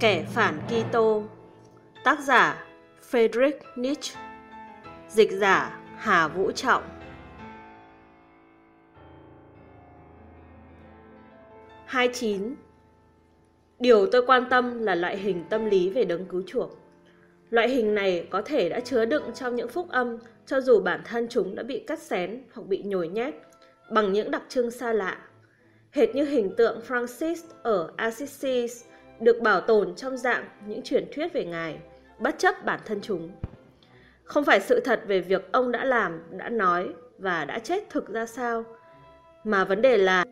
Kẻ phản Kitô Tác giả, Friedrich Nietzsche Dịch giả, Hà Vũ Trọng hai chín Điều tôi quan tâm là loại hình tâm lý về đấng cứu chuộc. Loại hình này có thể đã chứa đựng trong những phúc âm cho dù bản thân chúng đã bị cắt xén hoặc bị nhồi nhét bằng những đặc trưng xa lạ. Hệt như hình tượng Francis ở Assisi được bảo tồn trong dạng những truyền thuyết về Ngài, bất chấp bản thân chúng. Không phải sự thật về việc ông đã làm, đã nói và đã chết thực ra sao, mà vấn đề là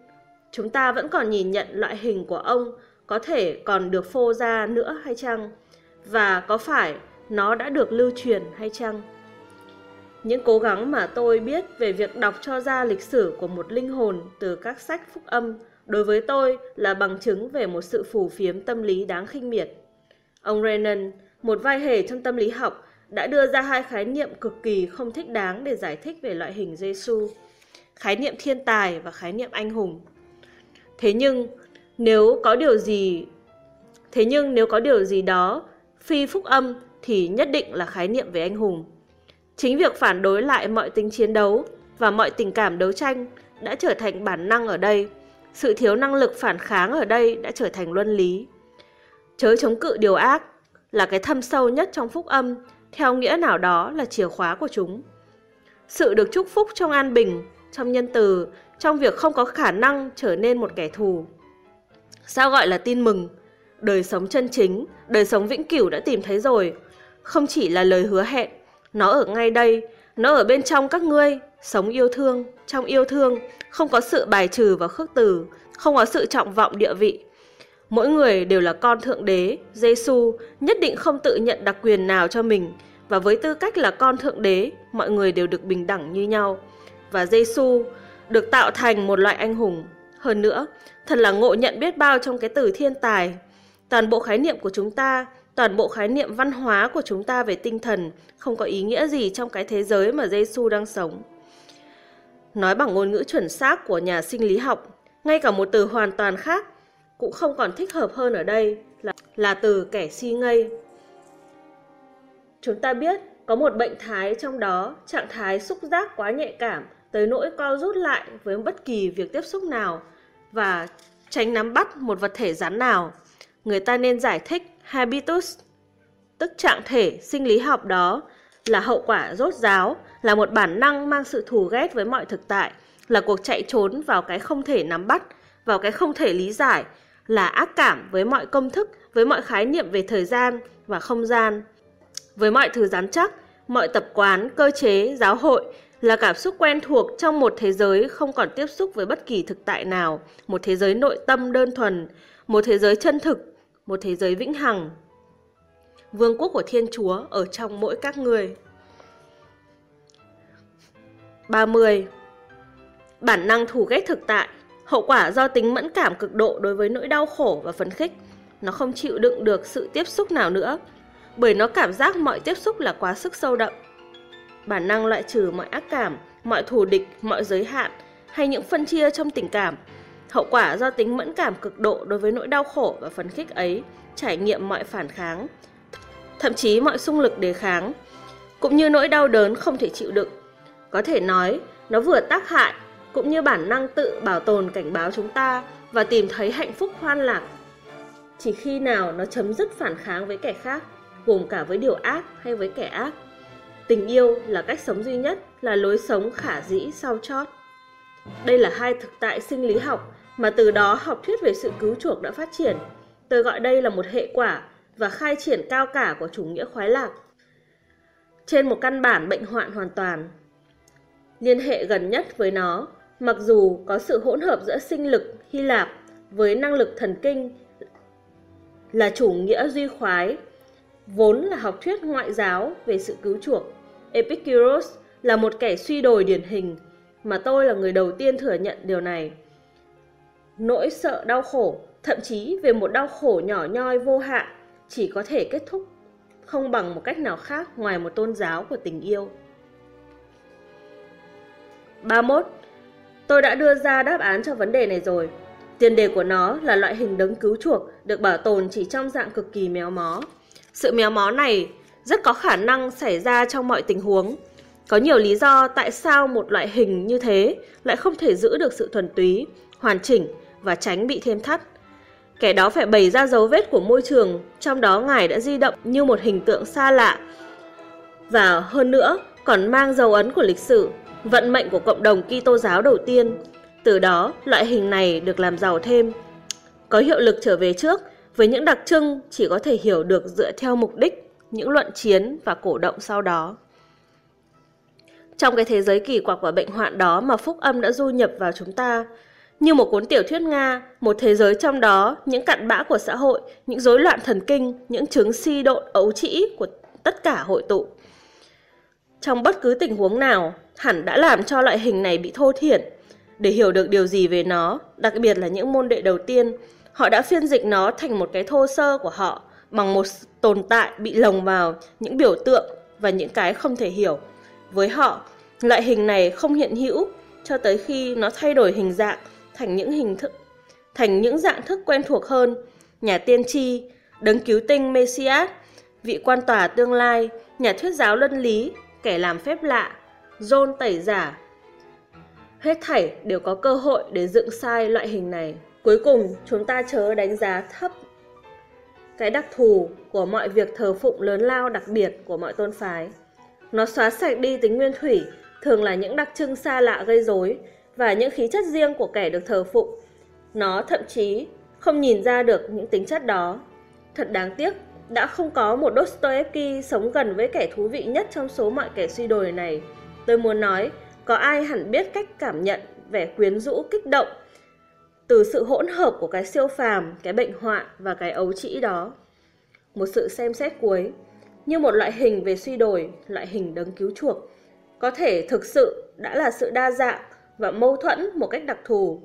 chúng ta vẫn còn nhìn nhận loại hình của ông có thể còn được phô ra nữa hay chăng? Và có phải nó đã được lưu truyền hay chăng? Những cố gắng mà tôi biết về việc đọc cho ra lịch sử của một linh hồn từ các sách phúc âm đối với tôi là bằng chứng về một sự phù phiếm tâm lý đáng khinh miệt. Ông Renan, một vai hề trong tâm lý học, đã đưa ra hai khái niệm cực kỳ không thích đáng để giải thích về loại hình Giêsu, khái niệm thiên tài và khái niệm anh hùng. Thế nhưng, nếu có điều gì Thế nhưng nếu có điều gì đó phi phúc âm thì nhất định là khái niệm về anh hùng. Chính việc phản đối lại mọi tính chiến đấu và mọi tình cảm đấu tranh đã trở thành bản năng ở đây sự thiếu năng lực phản kháng ở đây đã trở thành luân lý. Chớ chống cự điều ác là cái thâm sâu nhất trong phúc âm, theo nghĩa nào đó là chìa khóa của chúng. Sự được chúc phúc trong an bình, trong nhân từ, trong việc không có khả năng trở nên một kẻ thù. Sao gọi là tin mừng? Đời sống chân chính, đời sống vĩnh cửu đã tìm thấy rồi. Không chỉ là lời hứa hẹn, nó ở ngay đây, nó ở bên trong các ngươi, sống yêu thương, trong yêu thương, không có sự bài trừ và khước từ, không có sự trọng vọng địa vị. Mỗi người đều là con thượng đế, Giêsu nhất định không tự nhận đặc quyền nào cho mình và với tư cách là con thượng đế, mọi người đều được bình đẳng như nhau. Và Giêsu được tạo thành một loại anh hùng. Hơn nữa, thật là ngộ nhận biết bao trong cái từ thiên tài. Toàn bộ khái niệm của chúng ta, toàn bộ khái niệm văn hóa của chúng ta về tinh thần không có ý nghĩa gì trong cái thế giới mà Giêsu đang sống. Nói bằng ngôn ngữ chuẩn xác của nhà sinh lý học, ngay cả một từ hoàn toàn khác cũng không còn thích hợp hơn ở đây là, là từ kẻ si ngây. Chúng ta biết có một bệnh thái trong đó, trạng thái xúc giác quá nhạy cảm tới nỗi co rút lại với bất kỳ việc tiếp xúc nào và tránh nắm bắt một vật thể rắn nào. Người ta nên giải thích habitus, tức trạng thể sinh lý học đó là hậu quả rốt ráo là một bản năng mang sự thù ghét với mọi thực tại, là cuộc chạy trốn vào cái không thể nắm bắt, vào cái không thể lý giải, là ác cảm với mọi công thức, với mọi khái niệm về thời gian và không gian. Với mọi thứ rắn chắc, mọi tập quán, cơ chế, giáo hội là cảm xúc quen thuộc trong một thế giới không còn tiếp xúc với bất kỳ thực tại nào, một thế giới nội tâm đơn thuần, một thế giới chân thực, một thế giới vĩnh hằng. Vương quốc của Thiên Chúa ở trong mỗi các người. 30. Bản năng thù ghét thực tại, hậu quả do tính mẫn cảm cực độ đối với nỗi đau khổ và phấn khích. Nó không chịu đựng được sự tiếp xúc nào nữa, bởi nó cảm giác mọi tiếp xúc là quá sức sâu đậm. Bản năng loại trừ mọi ác cảm, mọi thù địch, mọi giới hạn hay những phân chia trong tình cảm. Hậu quả do tính mẫn cảm cực độ đối với nỗi đau khổ và phấn khích ấy, trải nghiệm mọi phản kháng, thậm chí mọi xung lực đề kháng, cũng như nỗi đau đớn không thể chịu đựng có thể nói, nó vừa tác hại cũng như bản năng tự bảo tồn cảnh báo chúng ta và tìm thấy hạnh phúc hoan lạc. Chỉ khi nào nó chấm dứt phản kháng với kẻ khác, gồm cả với điều ác hay với kẻ ác. Tình yêu là cách sống duy nhất, là lối sống khả dĩ sau chót. Đây là hai thực tại sinh lý học mà từ đó học thuyết về sự cứu chuộc đã phát triển. Tôi gọi đây là một hệ quả và khai triển cao cả của chủ nghĩa khoái lạc. Trên một căn bản bệnh hoạn hoàn toàn, liên hệ gần nhất với nó, mặc dù có sự hỗn hợp giữa sinh lực Hy Lạp với năng lực thần kinh là chủ nghĩa duy khoái, vốn là học thuyết ngoại giáo về sự cứu chuộc. Epicurus là một kẻ suy đồi điển hình, mà tôi là người đầu tiên thừa nhận điều này. Nỗi sợ đau khổ, thậm chí về một đau khổ nhỏ nhoi vô hạn, chỉ có thể kết thúc không bằng một cách nào khác ngoài một tôn giáo của tình yêu. 31. Tôi đã đưa ra đáp án cho vấn đề này rồi. Tiền đề của nó là loại hình đấng cứu chuộc được bảo tồn chỉ trong dạng cực kỳ méo mó. Sự méo mó này rất có khả năng xảy ra trong mọi tình huống. Có nhiều lý do tại sao một loại hình như thế lại không thể giữ được sự thuần túy, hoàn chỉnh và tránh bị thêm thắt. Kẻ đó phải bày ra dấu vết của môi trường, trong đó ngài đã di động như một hình tượng xa lạ. Và hơn nữa, còn mang dấu ấn của lịch sử, vận mệnh của cộng đồng Kitô giáo đầu tiên. Từ đó, loại hình này được làm giàu thêm. Có hiệu lực trở về trước với những đặc trưng chỉ có thể hiểu được dựa theo mục đích, những luận chiến và cổ động sau đó. Trong cái thế giới kỳ quặc và bệnh hoạn đó mà phúc âm đã du nhập vào chúng ta, như một cuốn tiểu thuyết Nga, một thế giới trong đó, những cặn bã của xã hội, những rối loạn thần kinh, những chứng si độn ấu trĩ của tất cả hội tụ. Trong bất cứ tình huống nào, hẳn đã làm cho loại hình này bị thô thiển. Để hiểu được điều gì về nó, đặc biệt là những môn đệ đầu tiên, họ đã phiên dịch nó thành một cái thô sơ của họ bằng một tồn tại bị lồng vào những biểu tượng và những cái không thể hiểu. Với họ, loại hình này không hiện hữu cho tới khi nó thay đổi hình dạng thành những hình thức thành những dạng thức quen thuộc hơn, nhà tiên tri, đấng cứu tinh Messias, vị quan tòa tương lai, nhà thuyết giáo luân lý, kẻ làm phép lạ, John tẩy giả. Hết thảy đều có cơ hội để dựng sai loại hình này. Cuối cùng, chúng ta chớ đánh giá thấp cái đặc thù của mọi việc thờ phụng lớn lao đặc biệt của mọi tôn phái. Nó xóa sạch đi tính nguyên thủy, thường là những đặc trưng xa lạ gây rối và những khí chất riêng của kẻ được thờ phụng. Nó thậm chí không nhìn ra được những tính chất đó. Thật đáng tiếc, đã không có một Dostoevsky sống gần với kẻ thú vị nhất trong số mọi kẻ suy đồi này. Tôi muốn nói, có ai hẳn biết cách cảm nhận vẻ quyến rũ kích động từ sự hỗn hợp của cái siêu phàm, cái bệnh hoạn và cái ấu trĩ đó. Một sự xem xét cuối, như một loại hình về suy đồi, loại hình đấng cứu chuộc, có thể thực sự đã là sự đa dạng và mâu thuẫn một cách đặc thù.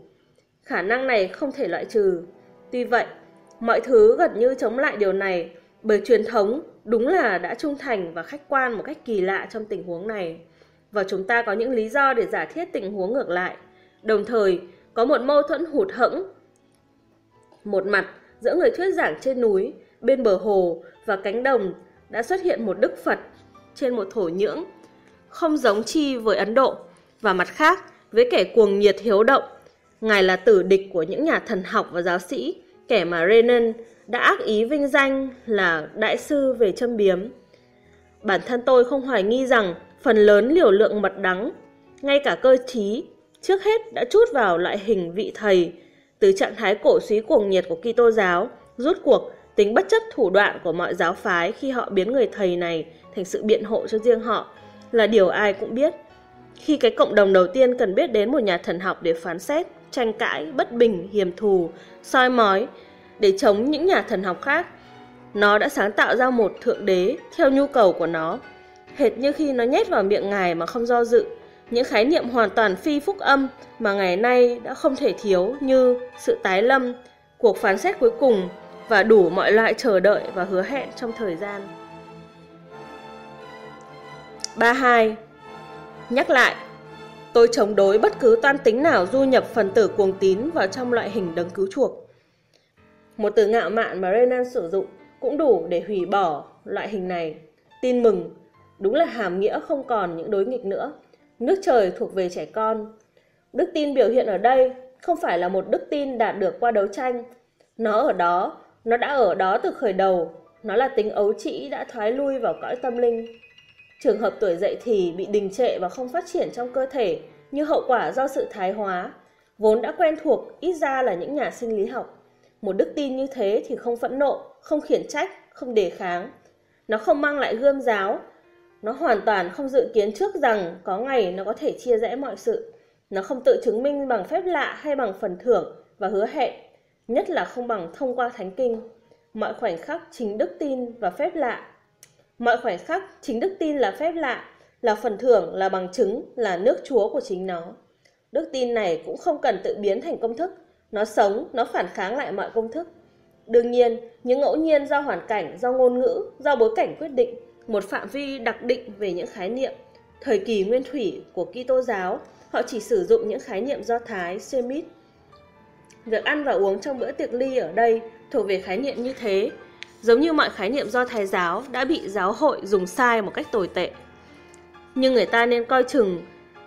Khả năng này không thể loại trừ. Tuy vậy, mọi thứ gần như chống lại điều này bởi truyền thống đúng là đã trung thành và khách quan một cách kỳ lạ trong tình huống này. Và chúng ta có những lý do để giả thiết tình huống ngược lại. Đồng thời, có một mâu thuẫn hụt hẫng. Một mặt, giữa người thuyết giảng trên núi, bên bờ hồ và cánh đồng đã xuất hiện một đức Phật trên một thổ nhưỡng, không giống chi với Ấn Độ. Và mặt khác, với kẻ cuồng nhiệt hiếu động, Ngài là tử địch của những nhà thần học và giáo sĩ, kẻ mà Renan đã ác ý vinh danh là đại sư về châm biếm. Bản thân tôi không hoài nghi rằng phần lớn liều lượng mật đắng, ngay cả cơ trí, trước hết đã chút vào loại hình vị thầy từ trạng thái cổ suý cuồng nhiệt của Kitô giáo, rút cuộc tính bất chấp thủ đoạn của mọi giáo phái khi họ biến người thầy này thành sự biện hộ cho riêng họ là điều ai cũng biết. Khi cái cộng đồng đầu tiên cần biết đến một nhà thần học để phán xét, tranh cãi, bất bình, hiềm thù, soi mói để chống những nhà thần học khác, nó đã sáng tạo ra một thượng đế theo nhu cầu của nó, hệt như khi nó nhét vào miệng ngài mà không do dự, những khái niệm hoàn toàn phi phúc âm mà ngày nay đã không thể thiếu như sự tái lâm, cuộc phán xét cuối cùng và đủ mọi loại chờ đợi và hứa hẹn trong thời gian. 32. Nhắc lại, tôi chống đối bất cứ toan tính nào du nhập phần tử cuồng tín vào trong loại hình đấng cứu chuộc. Một từ ngạo mạn mà Renan sử dụng cũng đủ để hủy bỏ loại hình này. Tin mừng, đúng là hàm nghĩa không còn những đối nghịch nữa. Nước trời thuộc về trẻ con. Đức tin biểu hiện ở đây không phải là một đức tin đạt được qua đấu tranh. Nó ở đó, nó đã ở đó từ khởi đầu. Nó là tính ấu trĩ đã thoái lui vào cõi tâm linh. Trường hợp tuổi dậy thì bị đình trệ và không phát triển trong cơ thể như hậu quả do sự thái hóa, vốn đã quen thuộc ít ra là những nhà sinh lý học. Một đức tin như thế thì không phẫn nộ, không khiển trách, không đề kháng. Nó không mang lại gươm giáo, nó hoàn toàn không dự kiến trước rằng có ngày nó có thể chia rẽ mọi sự. Nó không tự chứng minh bằng phép lạ hay bằng phần thưởng và hứa hẹn, nhất là không bằng thông qua thánh kinh. Mọi khoảnh khắc chính đức tin và phép lạ Mọi khoảnh khắc, chính đức tin là phép lạ, là phần thưởng, là bằng chứng, là nước chúa của chính nó. Đức tin này cũng không cần tự biến thành công thức, nó sống, nó phản kháng lại mọi công thức. Đương nhiên, những ngẫu nhiên do hoàn cảnh, do ngôn ngữ, do bối cảnh quyết định, một phạm vi đặc định về những khái niệm. Thời kỳ nguyên thủy của Kitô giáo, họ chỉ sử dụng những khái niệm do Thái, Semit. Việc ăn và uống trong bữa tiệc ly ở đây thuộc về khái niệm như thế, giống như mọi khái niệm do Thái giáo đã bị giáo hội dùng sai một cách tồi tệ. Nhưng người ta nên coi chừng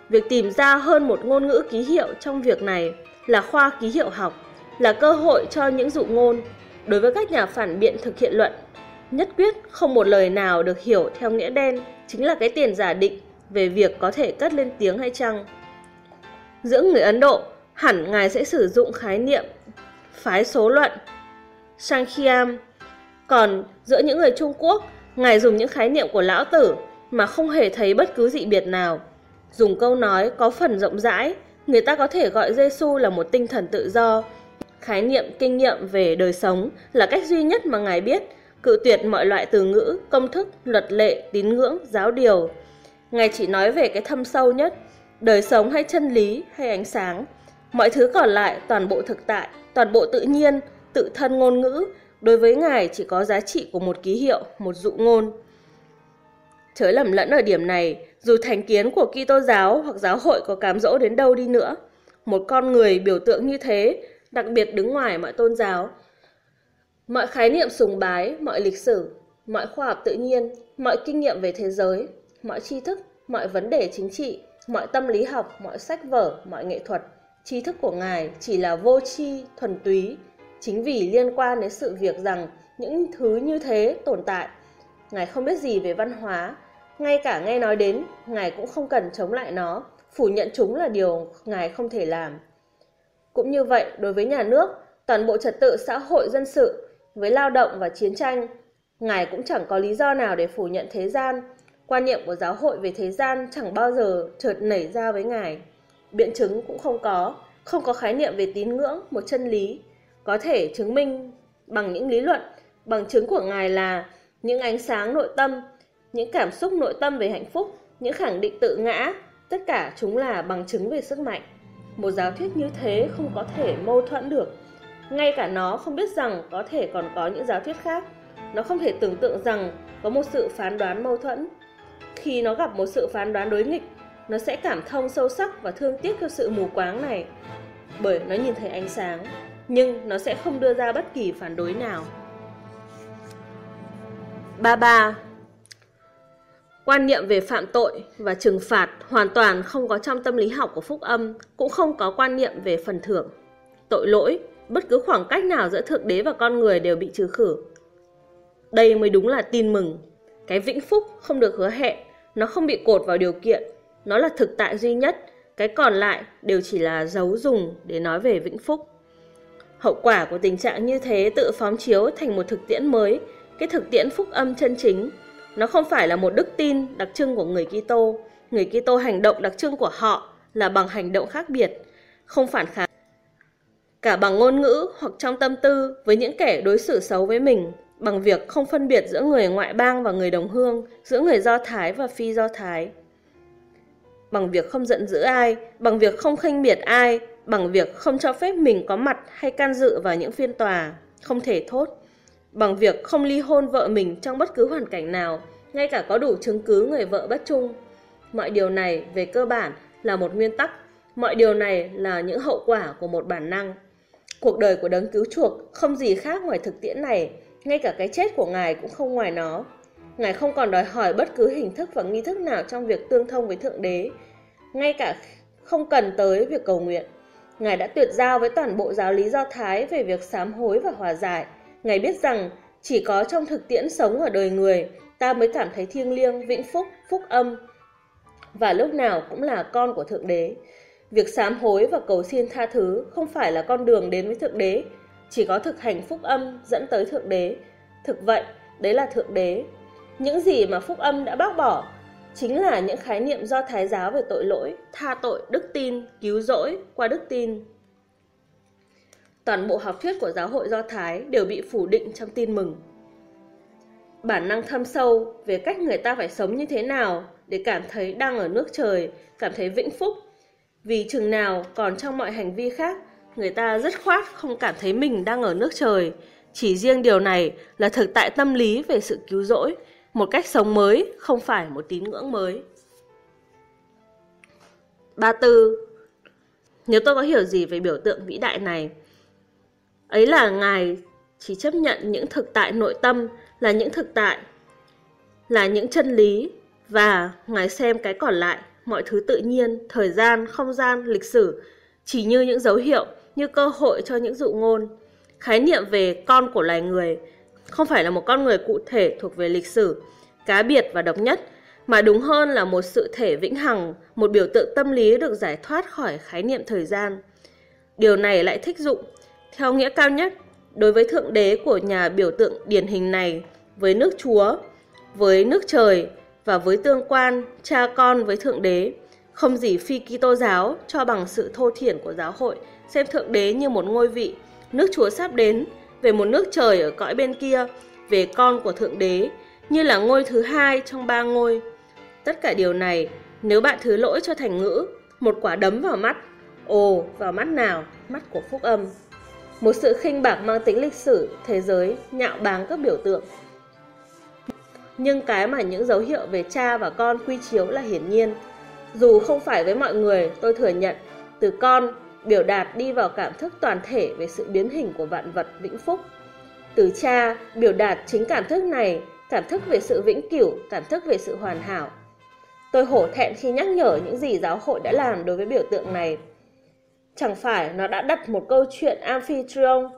việc tìm ra hơn một ngôn ngữ ký hiệu trong việc này là khoa ký hiệu học, là cơ hội cho những dụ ngôn. Đối với các nhà phản biện thực hiện luận, nhất quyết không một lời nào được hiểu theo nghĩa đen chính là cái tiền giả định về việc có thể cất lên tiếng hay chăng. Giữa người Ấn Độ, hẳn Ngài sẽ sử dụng khái niệm phái số luận, Sankhyam. Còn giữa những người Trung Quốc, Ngài dùng những khái niệm của Lão Tử mà không hề thấy bất cứ dị biệt nào. Dùng câu nói có phần rộng rãi, người ta có thể gọi Giêsu là một tinh thần tự do. Khái niệm kinh nghiệm về đời sống là cách duy nhất mà Ngài biết, cự tuyệt mọi loại từ ngữ, công thức, luật lệ, tín ngưỡng, giáo điều. Ngài chỉ nói về cái thâm sâu nhất, đời sống hay chân lý hay ánh sáng. Mọi thứ còn lại toàn bộ thực tại, toàn bộ tự nhiên, tự thân ngôn ngữ, đối với Ngài chỉ có giá trị của một ký hiệu, một dụ ngôn. Chớ lầm lẫn ở điểm này, dù thành kiến của Kitô giáo hoặc giáo hội có cám dỗ đến đâu đi nữa, một con người biểu tượng như thế, đặc biệt đứng ngoài mọi tôn giáo. Mọi khái niệm sùng bái, mọi lịch sử, mọi khoa học tự nhiên, mọi kinh nghiệm về thế giới, mọi tri thức, mọi vấn đề chính trị, mọi tâm lý học, mọi sách vở, mọi nghệ thuật, tri thức của Ngài chỉ là vô tri, thuần túy, chính vì liên quan đến sự việc rằng những thứ như thế tồn tại. Ngài không biết gì về văn hóa, ngay cả nghe nói đến, Ngài cũng không cần chống lại nó, phủ nhận chúng là điều Ngài không thể làm. Cũng như vậy, đối với nhà nước, toàn bộ trật tự xã hội dân sự, với lao động và chiến tranh, Ngài cũng chẳng có lý do nào để phủ nhận thế gian. Quan niệm của giáo hội về thế gian chẳng bao giờ chợt nảy ra với Ngài. Biện chứng cũng không có, không có khái niệm về tín ngưỡng, một chân lý, có thể chứng minh bằng những lý luận, bằng chứng của Ngài là những ánh sáng nội tâm, những cảm xúc nội tâm về hạnh phúc, những khẳng định tự ngã, tất cả chúng là bằng chứng về sức mạnh. Một giáo thuyết như thế không có thể mâu thuẫn được. Ngay cả nó không biết rằng có thể còn có những giáo thuyết khác. Nó không thể tưởng tượng rằng có một sự phán đoán mâu thuẫn. Khi nó gặp một sự phán đoán đối nghịch, nó sẽ cảm thông sâu sắc và thương tiếc cho sự mù quáng này. Bởi nó nhìn thấy ánh sáng, nhưng nó sẽ không đưa ra bất kỳ phản đối nào. 33. Quan niệm về phạm tội và trừng phạt hoàn toàn không có trong tâm lý học của phúc âm, cũng không có quan niệm về phần thưởng. Tội lỗi, bất cứ khoảng cách nào giữa Thượng Đế và con người đều bị trừ khử. Đây mới đúng là tin mừng. Cái vĩnh phúc không được hứa hẹn, nó không bị cột vào điều kiện, nó là thực tại duy nhất, cái còn lại đều chỉ là dấu dùng để nói về vĩnh phúc. Hậu quả của tình trạng như thế tự phóng chiếu thành một thực tiễn mới, cái thực tiễn phúc âm chân chính nó không phải là một đức tin đặc trưng của người Kitô. Người Kitô hành động đặc trưng của họ là bằng hành động khác biệt, không phản kháng cả bằng ngôn ngữ hoặc trong tâm tư với những kẻ đối xử xấu với mình, bằng việc không phân biệt giữa người ngoại bang và người đồng hương, giữa người Do Thái và phi Do Thái. Bằng việc không giận dữ ai, bằng việc không khinh miệt ai, bằng việc không cho phép mình có mặt hay can dự vào những phiên tòa, không thể thốt bằng việc không ly hôn vợ mình trong bất cứ hoàn cảnh nào, ngay cả có đủ chứng cứ người vợ bất trung. Mọi điều này về cơ bản là một nguyên tắc, mọi điều này là những hậu quả của một bản năng. Cuộc đời của đấng cứu chuộc không gì khác ngoài thực tiễn này, ngay cả cái chết của Ngài cũng không ngoài nó. Ngài không còn đòi hỏi bất cứ hình thức và nghi thức nào trong việc tương thông với Thượng Đế, ngay cả không cần tới việc cầu nguyện. Ngài đã tuyệt giao với toàn bộ giáo lý Do Thái về việc sám hối và hòa giải, Ngài biết rằng chỉ có trong thực tiễn sống ở đời người ta mới cảm thấy thiêng liêng, vĩnh phúc, phúc âm và lúc nào cũng là con của Thượng Đế. Việc sám hối và cầu xin tha thứ không phải là con đường đến với Thượng Đế, chỉ có thực hành phúc âm dẫn tới Thượng Đế. Thực vậy, đấy là Thượng Đế. Những gì mà phúc âm đã bác bỏ chính là những khái niệm do Thái giáo về tội lỗi, tha tội, đức tin, cứu rỗi qua đức tin toàn bộ học thuyết của giáo hội Do Thái đều bị phủ định trong tin mừng. Bản năng thâm sâu về cách người ta phải sống như thế nào để cảm thấy đang ở nước trời, cảm thấy vĩnh phúc. Vì chừng nào còn trong mọi hành vi khác, người ta rất khoát không cảm thấy mình đang ở nước trời. Chỉ riêng điều này là thực tại tâm lý về sự cứu rỗi, một cách sống mới, không phải một tín ngưỡng mới. 34. Nếu tôi có hiểu gì về biểu tượng vĩ đại này, Ấy là Ngài chỉ chấp nhận những thực tại nội tâm là những thực tại, là những chân lý và Ngài xem cái còn lại, mọi thứ tự nhiên, thời gian, không gian, lịch sử chỉ như những dấu hiệu, như cơ hội cho những dụ ngôn. Khái niệm về con của loài người không phải là một con người cụ thể thuộc về lịch sử, cá biệt và độc nhất, mà đúng hơn là một sự thể vĩnh hằng, một biểu tượng tâm lý được giải thoát khỏi khái niệm thời gian. Điều này lại thích dụng, theo nghĩa cao nhất, đối với thượng đế của nhà biểu tượng điển hình này, với nước Chúa, với nước trời và với tương quan cha con với thượng đế. Không gì phi Kitô giáo cho bằng sự thô thiển của giáo hội, xem thượng đế như một ngôi vị, nước Chúa sắp đến, về một nước trời ở cõi bên kia, về con của thượng đế, như là ngôi thứ hai trong ba ngôi. Tất cả điều này, nếu bạn thứ lỗi cho thành ngữ, một quả đấm vào mắt, ồ, vào mắt nào? Mắt của phúc âm. Một sự khinh bạc mang tính lịch sử, thế giới, nhạo báng các biểu tượng. Nhưng cái mà những dấu hiệu về cha và con quy chiếu là hiển nhiên. Dù không phải với mọi người, tôi thừa nhận, từ con biểu đạt đi vào cảm thức toàn thể về sự biến hình của vạn vật vĩnh phúc. Từ cha biểu đạt chính cảm thức này, cảm thức về sự vĩnh cửu, cảm thức về sự hoàn hảo. Tôi hổ thẹn khi nhắc nhở những gì giáo hội đã làm đối với biểu tượng này. Chẳng phải nó đã đặt một câu chuyện Amphitryon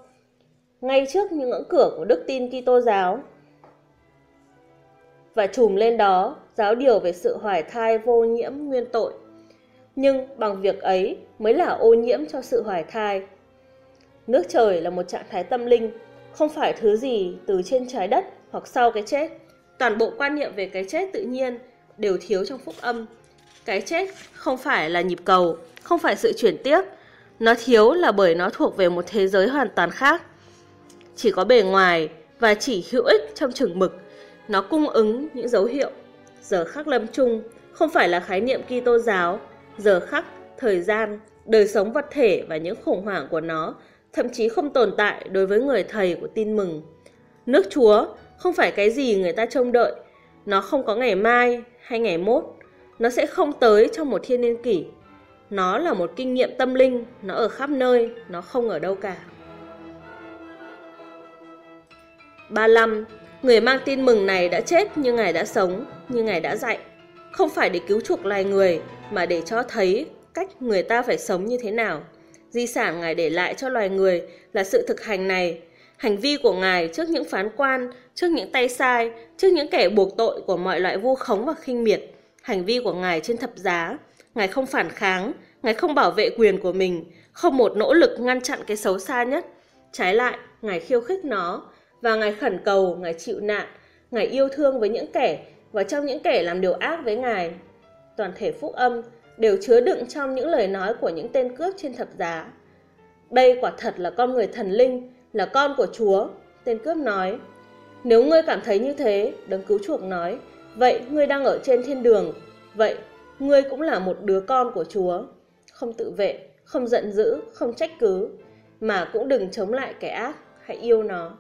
ngay trước những ngưỡng cửa của đức tin Kitô giáo và trùm lên đó giáo điều về sự hoài thai vô nhiễm nguyên tội. Nhưng bằng việc ấy mới là ô nhiễm cho sự hoài thai. Nước trời là một trạng thái tâm linh, không phải thứ gì từ trên trái đất hoặc sau cái chết. Toàn bộ quan niệm về cái chết tự nhiên đều thiếu trong phúc âm. Cái chết không phải là nhịp cầu, không phải sự chuyển tiếp. Nó thiếu là bởi nó thuộc về một thế giới hoàn toàn khác. Chỉ có bề ngoài và chỉ hữu ích trong chừng mực. Nó cung ứng những dấu hiệu. Giờ khắc lâm chung không phải là khái niệm Kitô giáo, giờ khắc, thời gian, đời sống vật thể và những khủng hoảng của nó thậm chí không tồn tại đối với người thầy của tin mừng. Nước Chúa không phải cái gì người ta trông đợi, nó không có ngày mai hay ngày mốt, nó sẽ không tới trong một thiên niên kỷ. Nó là một kinh nghiệm tâm linh, nó ở khắp nơi, nó không ở đâu cả. 35. Người mang tin mừng này đã chết như Ngài đã sống, như Ngài đã dạy. Không phải để cứu chuộc loài người, mà để cho thấy cách người ta phải sống như thế nào. Di sản Ngài để lại cho loài người là sự thực hành này. Hành vi của Ngài trước những phán quan, trước những tay sai, trước những kẻ buộc tội của mọi loại vu khống và khinh miệt. Hành vi của Ngài trên thập giá. Ngài không phản kháng, Ngài không bảo vệ quyền của mình, không một nỗ lực ngăn chặn cái xấu xa nhất. Trái lại, Ngài khiêu khích nó, và Ngài khẩn cầu, Ngài chịu nạn, Ngài yêu thương với những kẻ và trong những kẻ làm điều ác với Ngài. Toàn thể phúc âm đều chứa đựng trong những lời nói của những tên cướp trên thập giá. Đây quả thật là con người thần linh, là con của Chúa. Tên cướp nói, nếu ngươi cảm thấy như thế, đấng cứu chuộc nói, vậy ngươi đang ở trên thiên đường, vậy ngươi cũng là một đứa con của Chúa. Không tự vệ, không giận dữ, không trách cứ, mà cũng đừng chống lại kẻ ác, hãy yêu nó.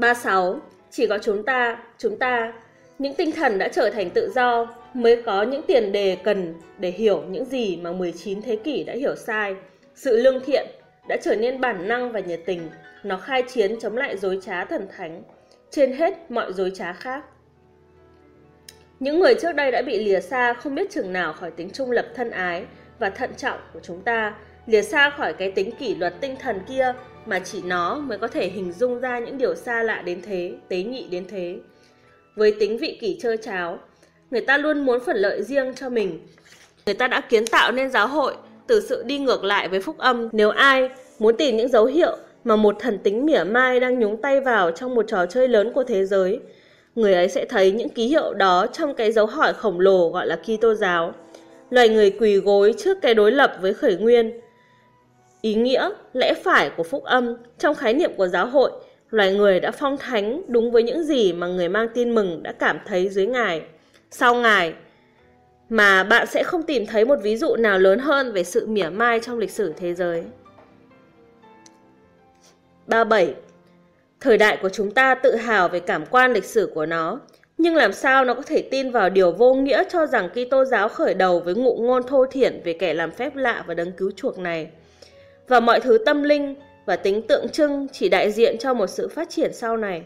36. Chỉ có chúng ta, chúng ta, những tinh thần đã trở thành tự do mới có những tiền đề cần để hiểu những gì mà 19 thế kỷ đã hiểu sai. Sự lương thiện đã trở nên bản năng và nhiệt tình, nó khai chiến chống lại dối trá thần thánh, trên hết mọi dối trá khác. Những người trước đây đã bị lìa xa không biết chừng nào khỏi tính trung lập thân ái và thận trọng của chúng ta, lìa xa khỏi cái tính kỷ luật tinh thần kia mà chỉ nó mới có thể hình dung ra những điều xa lạ đến thế, tế nhị đến thế. Với tính vị kỷ trơ cháo, người ta luôn muốn phần lợi riêng cho mình. Người ta đã kiến tạo nên giáo hội từ sự đi ngược lại với phúc âm. Nếu ai muốn tìm những dấu hiệu mà một thần tính mỉa mai đang nhúng tay vào trong một trò chơi lớn của thế giới, người ấy sẽ thấy những ký hiệu đó trong cái dấu hỏi khổng lồ gọi là Kitô giáo. Loài người quỳ gối trước cái đối lập với khởi nguyên, Ý nghĩa, lẽ phải của phúc âm trong khái niệm của giáo hội, loài người đã phong thánh đúng với những gì mà người mang tin mừng đã cảm thấy dưới Ngài. Sau Ngài, mà bạn sẽ không tìm thấy một ví dụ nào lớn hơn về sự mỉa mai trong lịch sử thế giới. 37. Thời đại của chúng ta tự hào về cảm quan lịch sử của nó, Nhưng làm sao nó có thể tin vào điều vô nghĩa cho rằng Kitô giáo khởi đầu với ngụ ngôn thô thiển về kẻ làm phép lạ và đấng cứu chuộc này. Và mọi thứ tâm linh và tính tượng trưng chỉ đại diện cho một sự phát triển sau này.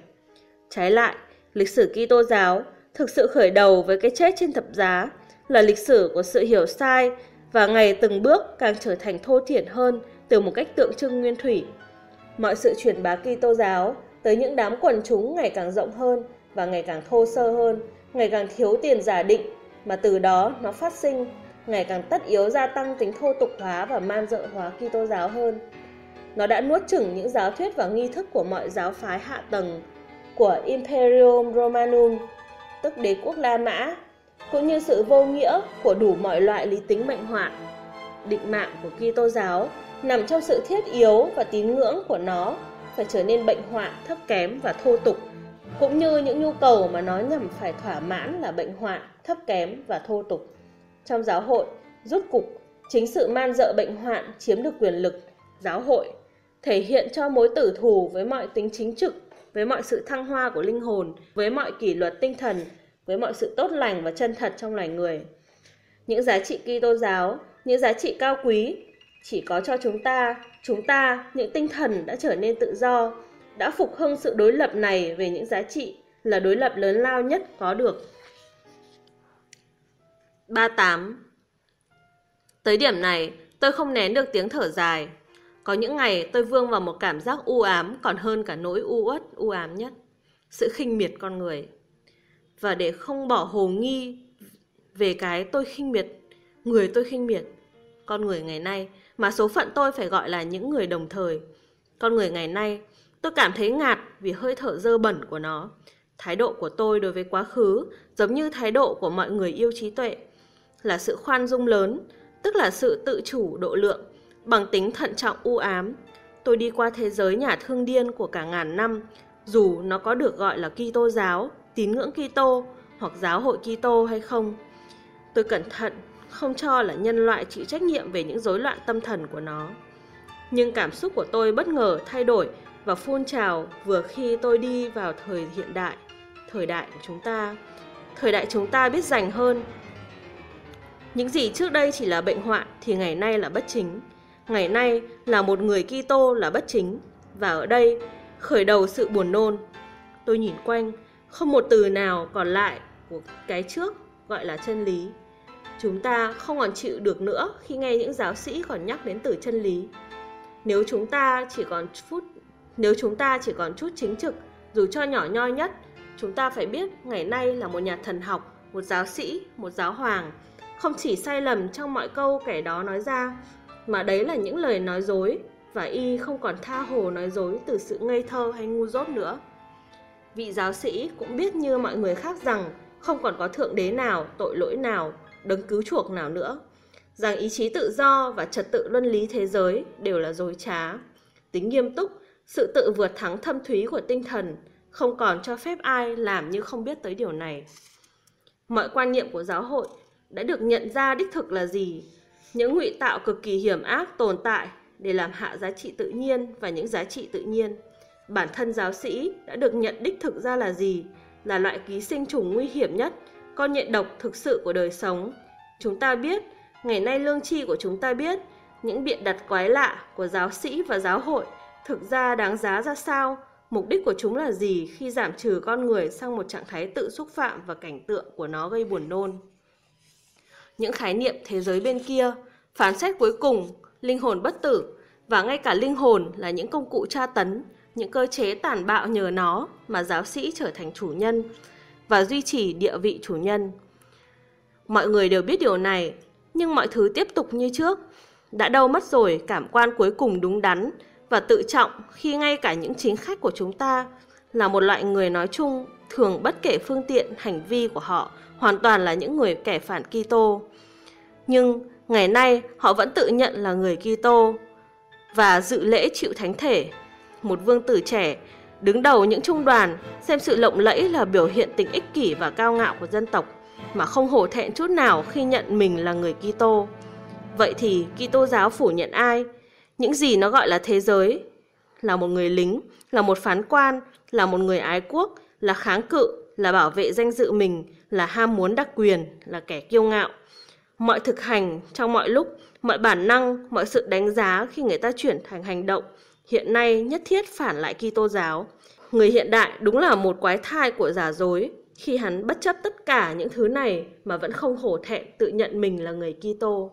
Trái lại, lịch sử Kitô giáo thực sự khởi đầu với cái chết trên thập giá là lịch sử của sự hiểu sai và ngày từng bước càng trở thành thô thiển hơn từ một cách tượng trưng nguyên thủy. Mọi sự truyền bá Kitô giáo tới những đám quần chúng ngày càng rộng hơn và ngày càng thô sơ hơn, ngày càng thiếu tiền giả định mà từ đó nó phát sinh ngày càng tất yếu gia tăng tính thô tục hóa và man dợ hóa Kitô giáo hơn. Nó đã nuốt chửng những giáo thuyết và nghi thức của mọi giáo phái hạ tầng của Imperium Romanum, tức đế quốc La Mã, cũng như sự vô nghĩa của đủ mọi loại lý tính bệnh hoạn. Định mạng của Kitô giáo nằm trong sự thiết yếu và tín ngưỡng của nó phải trở nên bệnh hoạn, thấp kém và thô tục, cũng như những nhu cầu mà nó nhằm phải thỏa mãn là bệnh hoạn, thấp kém và thô tục. Trong giáo hội, rút cục, chính sự man dợ bệnh hoạn chiếm được quyền lực, giáo hội, thể hiện cho mối tử thù với mọi tính chính trực, với mọi sự thăng hoa của linh hồn, với mọi kỷ luật tinh thần, với mọi sự tốt lành và chân thật trong loài người. Những giá trị Kitô giáo, những giá trị cao quý chỉ có cho chúng ta, chúng ta, những tinh thần đã trở nên tự do, đã phục hưng sự đối lập này về những giá trị là đối lập lớn lao nhất có được. 38. Tới điểm này, tôi không nén được tiếng thở dài. Có những ngày tôi vương vào một cảm giác u ám còn hơn cả nỗi u uất, u ám nhất. Sự khinh miệt con người. Và để không bỏ hồ nghi về cái tôi khinh miệt, người tôi khinh miệt, con người ngày nay mà số phận tôi phải gọi là những người đồng thời. Con người ngày nay, tôi cảm thấy ngạt vì hơi thở dơ bẩn của nó. Thái độ của tôi đối với quá khứ giống như thái độ của mọi người yêu trí tuệ, là sự khoan dung lớn, tức là sự tự chủ độ lượng, bằng tính thận trọng u ám. Tôi đi qua thế giới nhà thương điên của cả ngàn năm, dù nó có được gọi là Kitô giáo, tín ngưỡng Kitô hoặc giáo hội Kitô hay không. Tôi cẩn thận không cho là nhân loại chịu trách nhiệm về những rối loạn tâm thần của nó. Nhưng cảm xúc của tôi bất ngờ thay đổi và phun trào vừa khi tôi đi vào thời hiện đại, thời đại của chúng ta. Thời đại chúng ta biết dành hơn. Những gì trước đây chỉ là bệnh hoạn thì ngày nay là bất chính. Ngày nay là một người Kitô là bất chính và ở đây khởi đầu sự buồn nôn. Tôi nhìn quanh, không một từ nào còn lại của cái trước gọi là chân lý. Chúng ta không còn chịu được nữa khi nghe những giáo sĩ còn nhắc đến từ chân lý. Nếu chúng ta chỉ còn phút nếu chúng ta chỉ còn chút chính trực, dù cho nhỏ nhoi nhất, chúng ta phải biết ngày nay là một nhà thần học, một giáo sĩ, một giáo hoàng, không chỉ sai lầm trong mọi câu kẻ đó nói ra, mà đấy là những lời nói dối và y không còn tha hồ nói dối từ sự ngây thơ hay ngu dốt nữa. Vị giáo sĩ cũng biết như mọi người khác rằng không còn có thượng đế nào, tội lỗi nào đấng cứu chuộc nào nữa rằng ý chí tự do và trật tự luân lý thế giới đều là dối trá tính nghiêm túc sự tự vượt thắng thâm thúy của tinh thần không còn cho phép ai làm như không biết tới điều này mọi quan niệm của giáo hội đã được nhận ra đích thực là gì những ngụy tạo cực kỳ hiểm ác tồn tại để làm hạ giá trị tự nhiên và những giá trị tự nhiên bản thân giáo sĩ đã được nhận đích thực ra là gì là loại ký sinh trùng nguy hiểm nhất con nhện độc thực sự của đời sống. Chúng ta biết, ngày nay lương tri của chúng ta biết, những biện đặt quái lạ của giáo sĩ và giáo hội thực ra đáng giá ra sao, mục đích của chúng là gì khi giảm trừ con người sang một trạng thái tự xúc phạm và cảnh tượng của nó gây buồn nôn. Những khái niệm thế giới bên kia, phán xét cuối cùng, linh hồn bất tử và ngay cả linh hồn là những công cụ tra tấn, những cơ chế tàn bạo nhờ nó mà giáo sĩ trở thành chủ nhân, và duy trì địa vị chủ nhân. Mọi người đều biết điều này, nhưng mọi thứ tiếp tục như trước. Đã đâu mất rồi cảm quan cuối cùng đúng đắn và tự trọng khi ngay cả những chính khách của chúng ta là một loại người nói chung thường bất kể phương tiện hành vi của họ hoàn toàn là những người kẻ phản Kitô. Nhưng ngày nay họ vẫn tự nhận là người Kitô và dự lễ chịu thánh thể. Một vương tử trẻ Đứng đầu những trung đoàn, xem sự lộng lẫy là biểu hiện tình ích kỷ và cao ngạo của dân tộc, mà không hổ thẹn chút nào khi nhận mình là người Kitô. Vậy thì Kitô giáo phủ nhận ai? Những gì nó gọi là thế giới? Là một người lính, là một phán quan, là một người ái quốc, là kháng cự, là bảo vệ danh dự mình, là ham muốn đặc quyền, là kẻ kiêu ngạo. Mọi thực hành trong mọi lúc, mọi bản năng, mọi sự đánh giá khi người ta chuyển thành hành động hiện nay nhất thiết phản lại Kitô giáo. Người hiện đại đúng là một quái thai của giả dối khi hắn bất chấp tất cả những thứ này mà vẫn không hổ thẹn tự nhận mình là người Kitô.